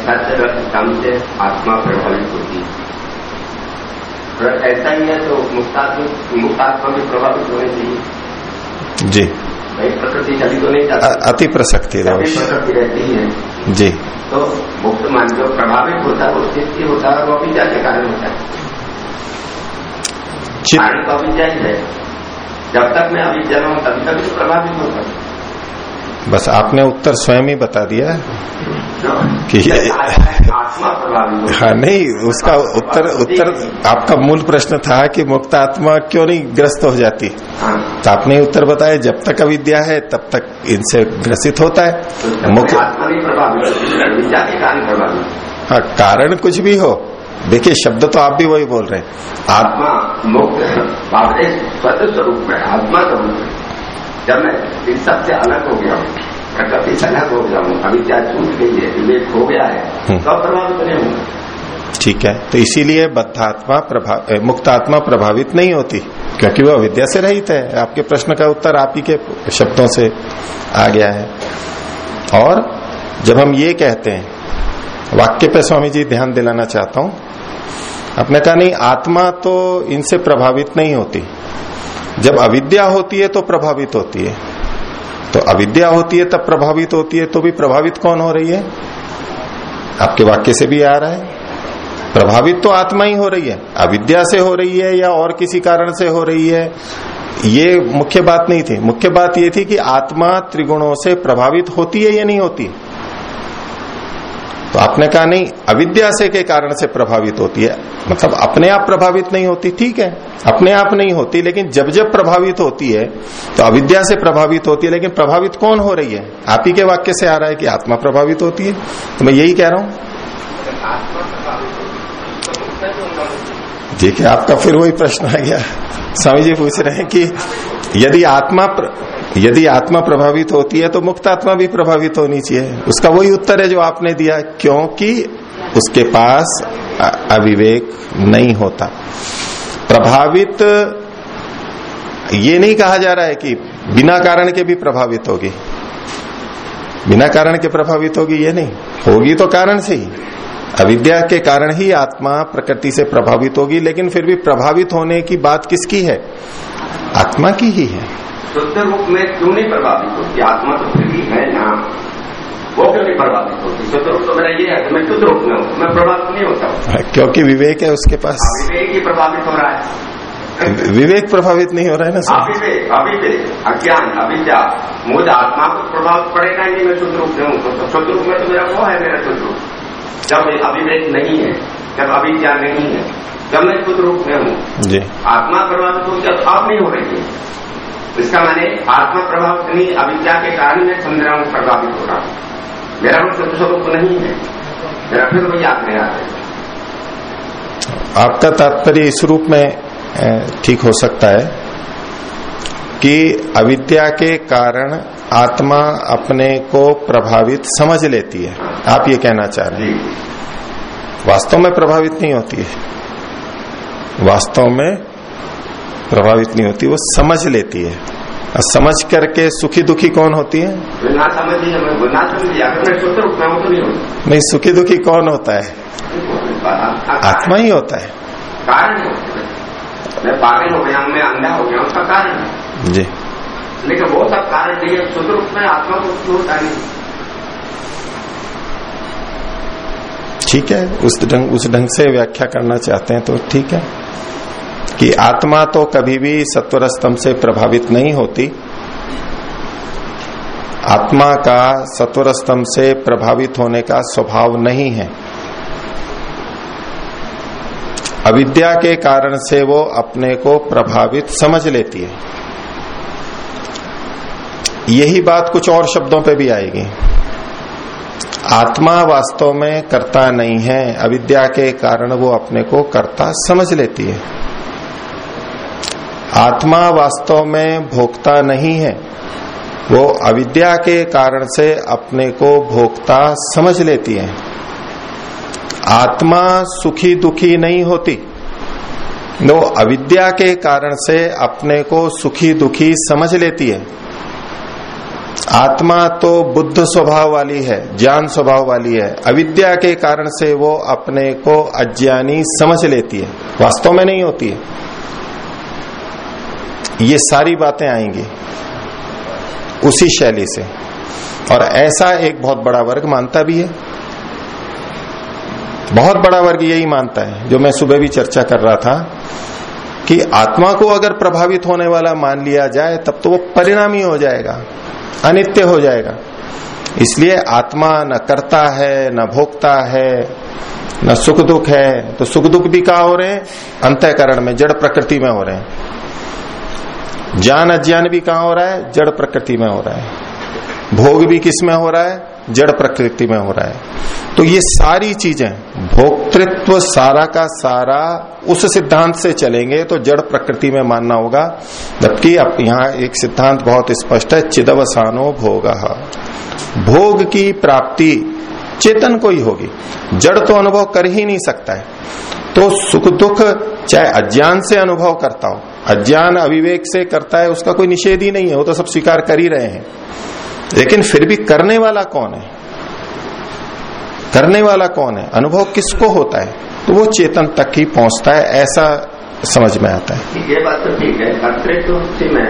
कम से आत्मा प्रभावित होती है। ऐसा ही है तो मुक्तात्मा मुक्तात्मा भी प्रभावित होने चाहिए। जी। प्रकृति कभी तो नहीं जाती अति प्रसक्ति दोष रहती ही है। जी। तो मुक्त मान जो प्रभावित होता है स्थिति होता है वो अविद्या के कारण होता है। कारण तो ही है। जब तक मैं अविद्या हूँ हूँ तभी तभी तो प्रभावित होता है। बस आपने उत्तर स्वयं ही बता दिया कि हाँ नहीं, उसका उत्तर उत्तर आपका मूल प्रश्न था कि मुक्त आत्मा क्यों नहीं ग्रस्त हो जाती? तो आपने उत्तर बताया, जब तक अविद्या है, तब तक इनसे ग्रसित होता है। मुक्त हाँ कारण कुछ भी हो। देखिए, शब्द तो आप भी वही बोल रहे हैं। आत्मा मुक्त स्वरूप में आत्मा स्वरूप जब मैं इन सबसे अलग हो गया हूँ प्रकृति से अलग हो गया हूँ अविद्या छूट गई है विवेक हो गया है हम्म। तो प्रभावित नहीं होगा। ठीक है तो इसीलिए बद्धात्मा प्रभाव मुक्त आत्मा प्रभावित नहीं होती क्योंकि वो अविद्या से रहित है। आपके प्रश्न का उत्तर आप ही के शब्दों से आ गया है। और जब हम ये कहते हैं वाक्य पे स्वामी जी ध्यान दिलाना चाहता हूँ आपने कहा नहीं आत्मा तो इनसे प्रभावित नहीं होती। जब अविद्या होती है तो प्रभावित होती है। तो अविद्या होती है, तब प्रभावित होती है तो भी प्रभावित कौन हो रही है? आपके वाक्य से भी आ रहा है। प्रभावित तो आत्मा ही हो रही है। अविद्या से हो रही है या और किसी कारण से हो रही है? ये मुख्य बात नहीं थी। मुख्य बात ये थी कि आत्मा त्रिगुणों से प्रभावित होती है या नहीं होती? तो आपने कहा नहीं, अविद्या से के कारण से प्रभावित होती है। मतलब अपने आप प्रभावित नहीं होती, ठीक है। अपने आप नहीं होती, लेकिन जब जब प्रभावित होती है तो अविद्या से प्रभावित होती है, लेकिन प्रभावित कौन हो रही है? आप ही के वाक्य से आ रहा है कि आत्मा प्रभावित होती है। तो मैं यही कह रहा हूँ। है आपका फिर वही प्रश्न आ गया। स्वामी जी पूछ रहे हैं कि यदि आत्मा प्र... यदि आत्मा प्रभावित होती है तो मुक्त आत्मा भी प्रभावित होनी चाहिए। उसका वही उत्तर है जो आपने दिया, क्योंकि उसके पास अविवेक नहीं होता। प्रभावित, ये नहीं कहा जा रहा है कि बिना कारण के भी प्रभावित होगी। बिना कारण के प्रभावित होगी, ये नहीं। होगी तो कारण से ही। अविद्या के कारण ही आत्मा प्रकृति से प्रभावित होगी, लेकिन फिर भी प्रभावित होने की बात किसकी है? आत्मा की ही है। शुद्ध रूप में क्यों नहीं प्रभावित होती? आत्मा तो फिर भी है ना वो क्यों नहीं प्रभावित होती? शुद्ध रूप तो मेरा ये है कि मैं शुद्ध रूप में हूँ मैं प्रभावित नहीं होता। क्योंकि विवेक है उसके पास। विवेक ही प्रभावित हो रहा है। विवेक प्रभावित नहीं हो रहा है ना सर अविवेक अविवेक अज्ञान अविद्या मुझे आत्मा को प्रभावित पड़ेगा नहीं मैं शुद्ध रूप में हूँ। तो शुद्ध रूप में तो मेरा वो है मेरा शुद्ध रूप। जब अविवेक नहीं है जब अविद्या नहीं है जब मैं खुद रूप में हूँ आत्मा प्रभावित हो जब अब नहीं हो रही है। इसका मैंने आत्मा प्रभावित नहीं अविद्या के कारण मैं रहा प्रभावित हो रहा हूँ। मेरा वो शुद्ध स्वरूप नहीं है। मेरा फिर वही याद नहीं आता है। आपका तात्पर्य इस रूप में ठीक हो सकता है कि अविद्या के कारण आत्मा अपने को प्रभावित समझ लेती है। आप ये कहना चाह रहे हैं। वास्तव में प्रभावित नहीं होती है। वास्तव में प्रभावित नहीं होती वो समझ लेती है। और समझ करके सुखी दुखी कौन होती है? तो नहीं सुखी दुखी कौन होता है? आत्मा ही होता है। कारण मैं पागल हो गया मैं अंधा हो गया उसका कारण है। जी। लेकिन वो सब कारण नहीं है शुद्ध रूप में आत्मा को होता नहीं। ठीक है उस ढंग उस ढंग से व्याख्या करना चाहते हैं तो ठीक है। कि आत्मा तो कभी भी सत्वर स्तंभ से प्रभावित नहीं होती। आत्मा का सत्वर स्तंभ से प्रभावित होने का स्वभाव नहीं है। अविद्या के कारण से वो अपने को प्रभावित समझ लेती है। यही बात कुछ और शब्दों पे भी आएगी। आत्मा वास्तव में करता नहीं है। अविद्या के कारण वो अपने को करता समझ लेती है। आत्मा वास्तव में भोक्ता नहीं है। वो अविद्या के कारण से अपने को भोक्ता समझ लेती है। आत्मा सुखी दुखी नहीं होती। वो अविद्या के कारण से अपने को सुखी दुखी समझ लेती है। आत्मा तो बुद्ध स्वभाव वाली है, ज्ञान स्वभाव वाली है। अविद्या के कारण से वो अपने को अज्ञानी समझ लेती है। वास्तव में नहीं होती है। ये सारी बातें आएँगी उसी शैली से। और ऐसा एक बहुत बड़ा वर्ग मानता भी है। बहुत बड़ा वर्ग यही मानता है, जो मैं सुबह भी चर्चा कर रहा था, कि आत्मा को अगर प्रभावित होने वाला मान लिया जाए, तब तो वो परिणामी हो जाएगा, अनित्य हो जाएगा। इसलिए आत्मा न करता है, न भोगता है, न सुख दुख है तो सुख दुख भी कहा हो रहे हैं? अंतकरण में, जड़ प्रकृति में हो रहे हैं। ज्ञान अज्ञान भी कहा हो रहा है? जड़ प्रकृति में हो रहा है। भोग भी किसमें हो रहा है? जड़ प्रकृति में हो रहा है। तो ये सारी चीज़ें, भोक्तृत्व सारा का सारा उस सिद्धांत से चलेंगे तो जड़ प्रकृति में मानना होगा। जबकि अब यहाँ एक सिद्धांत बहुत स्पष्ट है, चिदवसानो भोग। भोग की प्राप्ति चेतन को ही होगी। जड़ तो अनुभव कर ही नहीं सकता है। तो सुख दुख चाहे अज्ञान से अनुभव करता हो अज्ञान अविवेक से करता है, उसका कोई निषेध ही नहीं है, वो तो सब स्वीकार कर ही रहे हैं। लेकिन फिर भी करने वाला कौन है? करने वाला कौन है? अनुभव किसको होता है? तो वो चेतन तक ही पहुँचता है, ऐसा समझ में आता है। ये बात तो ठीक है। अतिरिक्त तो उसी में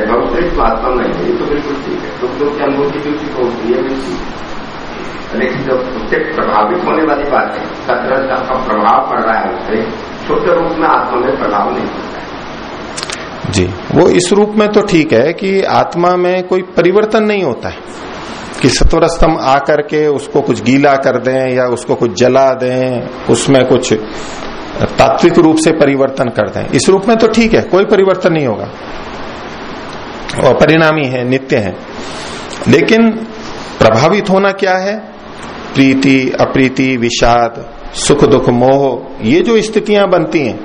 आत्मा में, ये तो बिल्कुल ठीक है। अनुभूति भी उसी होती है लेकिन जो उससे प्रभावित होने वाली बात है कसरत का प्रभाव पड़ रहा है उससे छोटे रूप में आत्मा में प्रभाव नहीं पड़ता है। जी। वो इस रूप में तो ठीक है कि आत्मा में कोई परिवर्तन नहीं होता है। कि सत्वर स्तंभ आकर के उसको कुछ गीला कर दें या उसको कुछ जला दें, उसमें कुछ तात्विक रूप से परिवर्तन कर दें। इस रूप में तो ठीक है, कोई परिवर्तन नहीं होगा। और परिणामी है, नित्य है। लेकिन प्रभावित होना क्या है? प्रीति, अप्रीति, विषाद, सुख दुख, मोह, ये जो स्थितियाँ बनती हैं,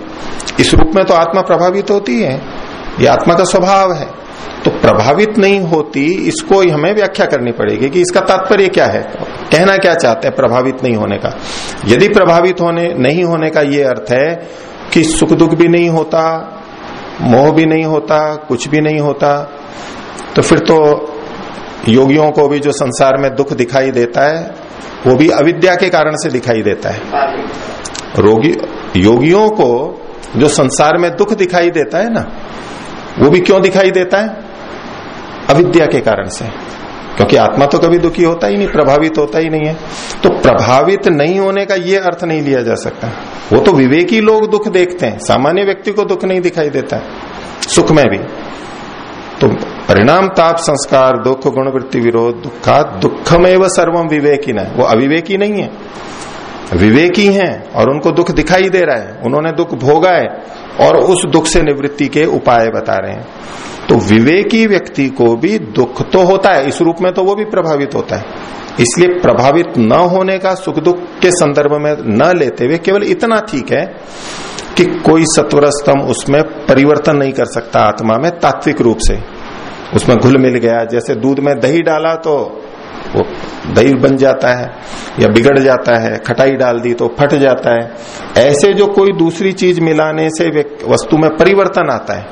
इस रूप में तो आत्मा प्रभावित होती है। ये आत्मा का स्वभाव है। तो प्रभावित नहीं होती, इसको हमें व्याख्या करनी पड़ेगी कि इसका तात्पर्य क्या है। कहना क्या चाहते हैं प्रभावित नहीं होने का? यदि प्रभावित होने, नहीं होने का ये अर्थ है कि सुख दुख भी नहीं होता, मोह भी नहीं होता, कुछ भी नहीं होता तो फिर तो योगियों को भी जो संसार में दुख दिखाई देता है, वो भी अविद्या के कारण से दिखाई देता है। रोगी, योगियों को जो संसार में दुख दिखाई देता है ना वो भी क्यों दिखाई देता है? अविद्या के कारण से। क्योंकि आत्मा तो कभी दुखी होता ही नहीं, प्रभावित होता ही नहीं है। तो प्रभावित नहीं होने का ये अर्थ नहीं लिया जा सकता। वो तो विवेकी लोग दुख देखते हैं, सामान्य व्यक्ति को दुख नहीं दिखाई देता है सुख में भी। तो परिणाम ताप संस्कार, दुख, गुणवृत्ति, विरोध दुखा दुखमेव सर्वम विवेकी न। वो अविवेकी नहीं है। विवेकी हैं और उनको दुख दिखाई दे रहा है। उन्होंने दुख भोगा है। और उस दुख से निवृत्ति के उपाय बता रहे हैं। तो विवेकी व्यक्ति को भी दुख तो होता है, इस रूप में तो वो भी प्रभावित होता है। इसलिए प्रभावित न होने का सुख दुख के संदर्भ में न लेते हुए केवल इतना ठीक है कि कोई सत्वर स्तंभ उसमें परिवर्तन नहीं कर सकता आत्मा में तात्विक रूप से। उसमें घुल मिल गया, जैसे दूध में दही डाला तो वो दही बन जाता है या बिगड़ जाता है खटाई डाल दी तो फट जाता है। ऐसे जो कोई दूसरी चीज़ मिलाने से वस्तु में परिवर्तन आता है।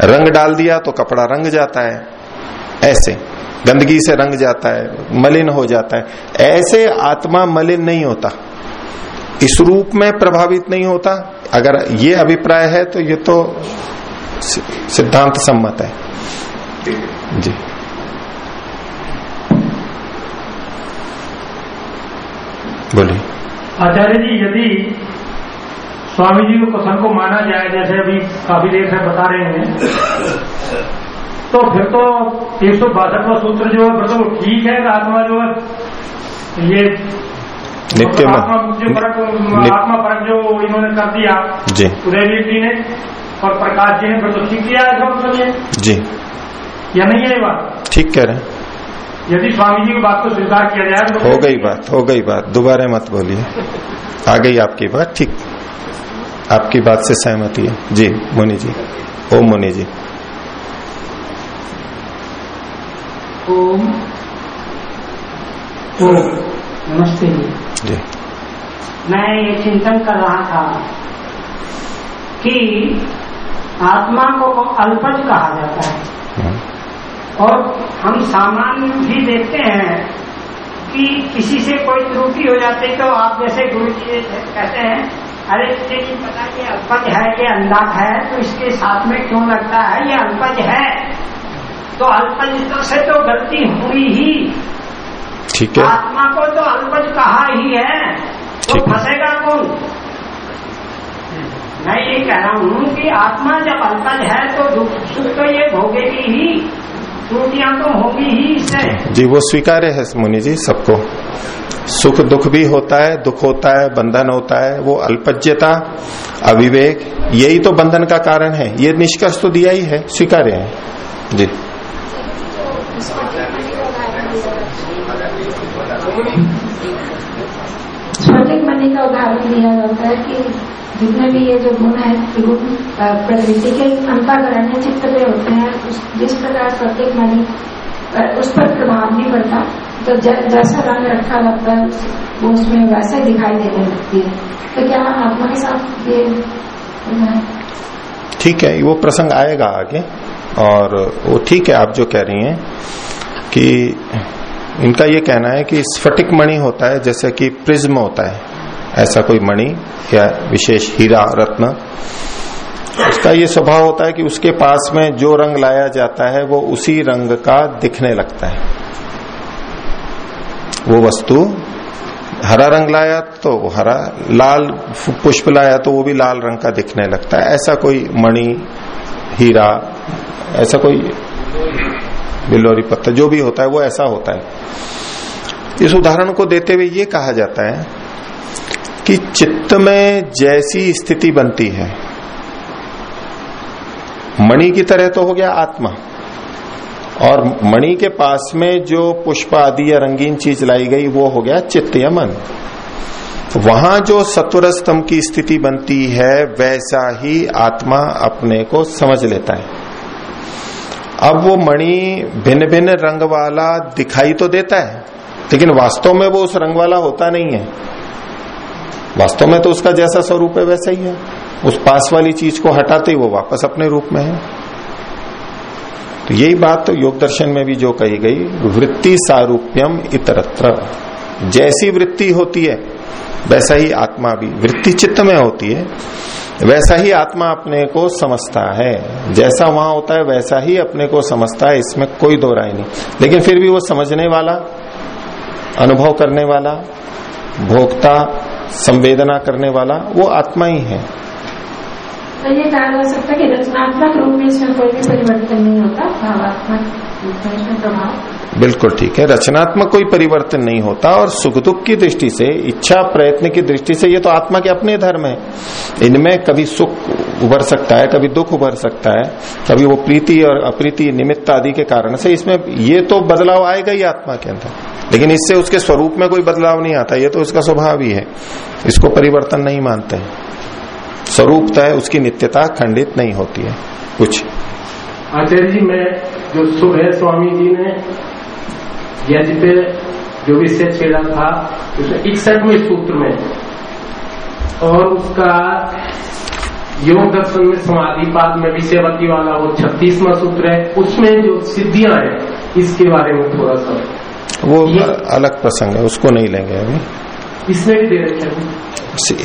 रंग डाल दिया तो कपड़ा रंग जाता है। ऐसे गंदगी से रंग जाता है मलिन हो जाता है। ऐसे आत्मा मलिन नहीं होता। इस रूप में प्रभावित नहीं होता। अगर ये अभिप्राय है तो ये तो सिद्धांत सम्मत है। जी। बोलिए आचार्य जी यदि स्वामी जी के कथन को माना जाए जैसे अभी काफ़ी देर से बता रहे हैं तो फिर तो एक सौ बासठवा सूत्र जो है फिर तो ठीक है आत्मा जो है ये नित्य आत्मा मुक्ति परक आत्मा परक जो इन्होंने कर दिया जी। उदयवीर जी ने और प्रकाश जी ने फिर तो ठीक किया है मतलब ये? जी। या नहीं है ये बात? ठीक कह रहे हैं। यदि स्वामी जी की बात को स्वीकार किया जाए तो हो गई बात हो गई बात। दोबारा मत बोलिए। आ गई आपकी बात ठीक। आपकी बात से सहमति है जी मुनि जी। ओम मुनि जी। ओम। ओम। नमस्ते जी। जी। मैं ये चिंतन कर रहा था कि आत्मा को अल्पज कहा जाता है। हम्म, और हम सामान्य भी देखते हैं कि किसी से कोई त्रुटि हो जाती तो आप जैसे गुरु जी कहते हैं अरे तुझे नहीं पता कि अल्पज है ये अंदाज है तो इसके साथ में क्यों लगता है? ये अल्पज है। तो अल्पज से तो गलती हुई ही। ठीक है। आत्मा को तो अल्पज कहा ही है। तो फंसेगा कौन? मैं ये कह रहा हूँ कि आत्मा जब अल्पज है तो दुख सुख तो ये भोगेगी ही। त्रुटियाँ तो होगी ही इससे। जी वो स्वीकार्य है मुनि जी सबको। सुख दुख भी होता है दुख होता है बंधन होता है वो अल्पज्यता अविवेक यही तो बंधन का कारण है। ये निष्कर्ष तो दिया ही है स्वीकार्य है। जी। स्फटिक मणि का उदाहरण दिया जाता है कि जितने भी ये जो गुण है, गुण प्रकृति के अंताकरण चित्त पे होते हैं जिस प्रकार स्फटिक मणि उस पर प्रभाव नहीं पड़ता तो जैसा रंग रखा रहता है वो उसमें वैसे दिखाई देने लगती है। तो क्या आत्मा के साथ ये ठीक है, वो प्रसंग आएगा आगे, और वो ठीक है, आप जो कह रही हैं कि इनका ये कहना है कि स्फटिक मणि होता है, जैसे कि प्रिज्म होता है। ऐसा कोई मणि या विशेष हीरा रत्न। उसका ये स्वभाव होता है कि उसके पास में जो रंग लाया जाता है, वो उसी रंग का दिखने लगता है। वो वस्तु हरा रंग लाया तो हरा, लाल पुष्प लाया तो वो भी लाल रंग का दिखने लगता है। ऐसा कोई मणि, हीरा, ऐसा कोई बिलोरी पत्थर जो भी होता है, वो ऐसा होता है। इस उदाहरण को देते हुए ये कहा जाता है कि चित्त में जैसी स्थिति बनती है। मणि की तरह तो हो गया आत्मा। और मणि के पास में जो पुष्प आदि या रंगीन चीज़ लाई गई, वो हो गया चित्त या मन। वहाँ जो सत्वर स्तंभ की स्थिति बनती है, वैसा ही आत्मा अपने को समझ लेता है। अब वो मणि भिन्न भिन्न रंग वाला दिखाई तो देता है, लेकिन वास्तव में वो उस रंग वाला होता नहीं है। वास्तव में तो उसका जैसा स्वरूप है, वैसा ही है। उस पास वाली चीज़ को हटाते ही वो वापस अपने रूप में है। तो यही बात तो योग दर्शन में भी जो कही गई, वृत्ति सारूप्यम इतरत्र। जैसी वृत्ति होती है, वैसा ही आत्मा भी, वृत्ति चित्त में होती है, वैसा ही आत्मा अपने को समझता है। जैसा वहाँ होता है, वैसा ही अपने को समझता है, इसमें कोई दो राय नहीं। लेकिन फिर भी वो समझने वाला, अनुभव करने वाला, भोक्ता संवेदना करने वाला, वो आत्मा ही है। तो ये कहा जा सकता है कि रचनात्मक रूप में इसमें कोई भी परिवर्तन नहीं होता, भावात्मक प्रभाव। बिल्कुल ठीक है। रचनात्मक कोई परिवर्तन नहीं होता और सुख दुख की दृष्टि से, इच्छा, प्रयत्न की दृष्टि से ये तो आत्मा के अपने धर्म है। इनमें कभी सुख उभर सकता है, कभी दुख उभर सकता है। कभी वो प्रीति और अप्रीति, निमित्त आदि के कारण से इसमें ये तो बदलाव आएगा ही आत्मा के अंदर। लेकिन इससे उसके स्वरूप में कोई बदलाव नहीं आता, ये तो उसका स्वभाव ही है। इसको परिवर्तन नहीं मानते स्वरूपता है, उसकी नित्यता खंडित नहीं होती है। कुछ। आचार्य जी, मैं जो सुबह स्वामी जी ने यज्ञ पे जो विषय छेड़ा था उसमें इकसठवें सूत्र में। और उसका योग दर्शन में समाधि पाद में विषयवती वाला वो छत्तीसवा सूत्र है उसमें जो सिद्धियाँ हैं इसके बारे में थोड़ा सा। वो अलग प्रसंग है उसको नहीं लेंगे अभी। इसमें भी दे रखे हैं।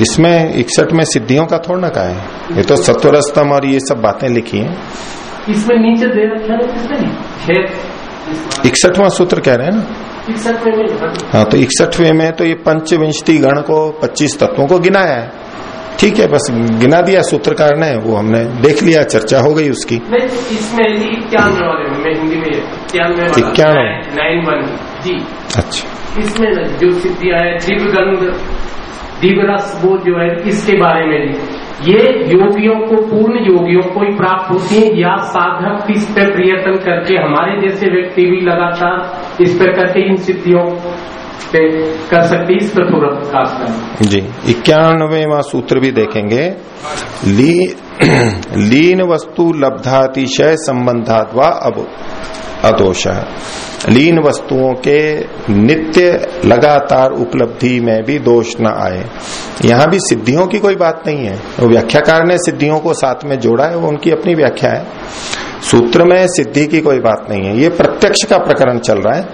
इसमें इकसठ में सिद्धियों का थोड़ा ना कहा है। ये तो सत्वरस्तम और ये सब बातें लिखी हैं। इसमें नीचे दे रखे हैं इकसठवां सूत्र कह रहे हैं ना? हाँ तो इकसठवें में तो ये पंचविंशति गण को 25 तत्वों को गिनाया है। ठीक है बस गिना दिया सूत्रकार ने वो हमने देख लिया चर्चा हो गई उसकी। इसमें इक्यानवे अच्छा। इसमें जो सिद्धियाँ है दिव्य गंध दिव्य रस वो जो है इसके बारे में ये योगियों को, पूर्ण योगियों को ही प्राप्त होती है। या साधक इस पर प्रयत्न करके, हमारे जैसे व्यक्ति भी लगातार इस पर करते इन सिद्धियों पे कर सकते इस पर प्रकाश करें जी इक्यानवेवा सूत्र भी देखेंगे। ली, लीन वस्तु लब्धातिशय संबंधात व अब अदोष लीन वस्तुओं के नित्य लगातार उपलब्धि में भी दोष न आए। यहाँ भी सिद्धियों की कोई बात नहीं है। व्याख्याकार ने सिद्धियों को साथ में जोड़ा है, वो उनकी अपनी व्याख्या है। सूत्र में सिद्धि की कोई बात नहीं है। ये प्रत्यक्ष का प्रकरण चल रहा है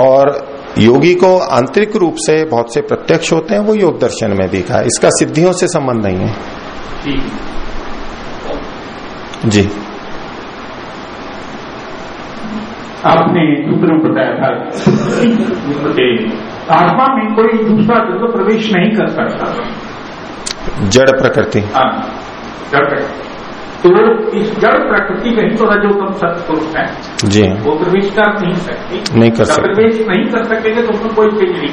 और योगी को आंतरिक रूप से बहुत से प्रत्यक्ष होते हैं वो योग दर्शन में दिखा है। इसका सिद्धियों से संबंध नहीं है। जी। जी। आपने सूत्र में बताया था। आत्मा में कोई दूसरा तत्व प्रवेश नहीं कर सकता। जड़ प्रकृति। हाँ, जड़ प्रकृति। तो इस जड़ प्रकृति में ही तो रजोतम सत्पुरुष है। जी। वो प्रवेश कर नहीं सकती। नहीं कर सकते। प्रवेश नहीं कर सकेंगे तो उसमें कोई चेंज नहीं।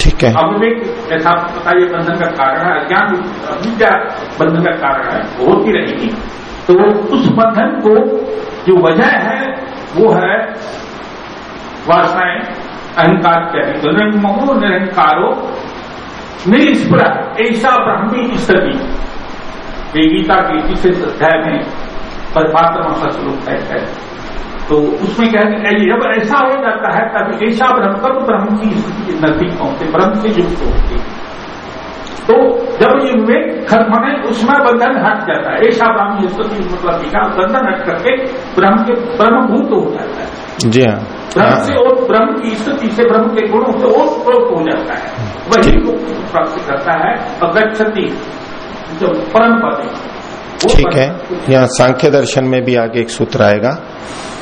ठीक है। अविवेक जैसा आपको पता ये बंधन का कारण है अज्ञान अविद्या बंधन का कारण है वो होती रहेगी। तो उस बंधन को जो वजह है वो है वासनाएँ अहंकार कहते तो निर्ममो निरहंकारो निष्प्र ऐसा ब्राह्मी स्थिति। गीता के तीसरे अध्याय में परमात्मा का स्वरूप है है। तो उसमें कहते हैं जब ऐसा हो जाता है तब ऐसा ब्रह्म तब ब्रह्म की स्थिति नज़दीक पहुँचते ब्रह्म से युक्त होती। है तो जब ये विवेक खत्म है उसमें बंधन हट जाता है। ऐसा ब्रह्म स्थिति मतलब विकास बंधन हट करके ब्रह्म के ब्रह्मभूत हो जाता है। जी हाँ। ब्रह्म से और ब्रह्म की स्थिति से ब्रह्म के गुणों से और प्रोक्त हो जाता है। वही को प्राप्त करता है अगच्छति जो परम पद ठीक है यहाँ सांख्य दर्शन में भी आगे एक सूत्र आएगा।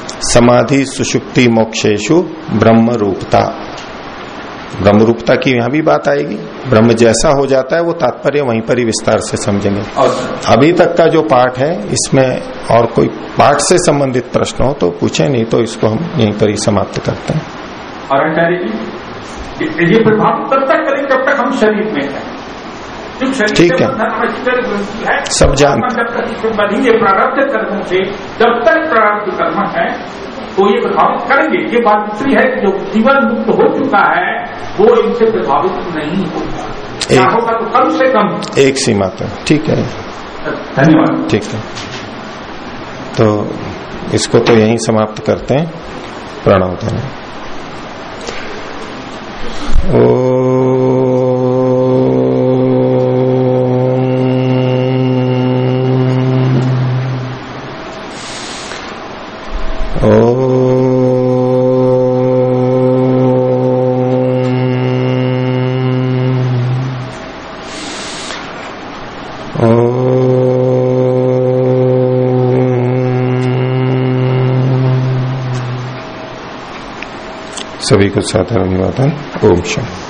समाधि सुषुप्ति मोक्षेशु ब्रह्म रूपता। ब्रह्म रूपता की यहाँ भी बात आएगी। ब्रह्म जैसा हो जाता है वो तात्पर्य वहीं पर ही विस्तार से समझेंगे। अभी तक का जो पाठ है इसमें और कोई पाठ से संबंधित प्रश्न हो तो पूछे नहीं तो इसको हम यहीं पर ही समाप्त करते हैं। और ये- प्रभाव तब तक करें जब तक हम शरीर में हैं। ठीक है। सब जान- जब तक प्रारब्ध कर्मों से जब तक प्रारब्ध कर्म है तो ये प्रभावित करेंगे। ये बात दूसरी है जो जीवन मुक्त हो चुका है वो इनसे प्रभावित नहीं होगा क्या एक- होगा तो कम से कम। एक सीमा तक। ठीक है। धन्यवाद। ठीक है। तो इसको तो यहीं समाप्त करते हैं। प्रणव धन्य ओ सभी साधारण निवादन ओम शांति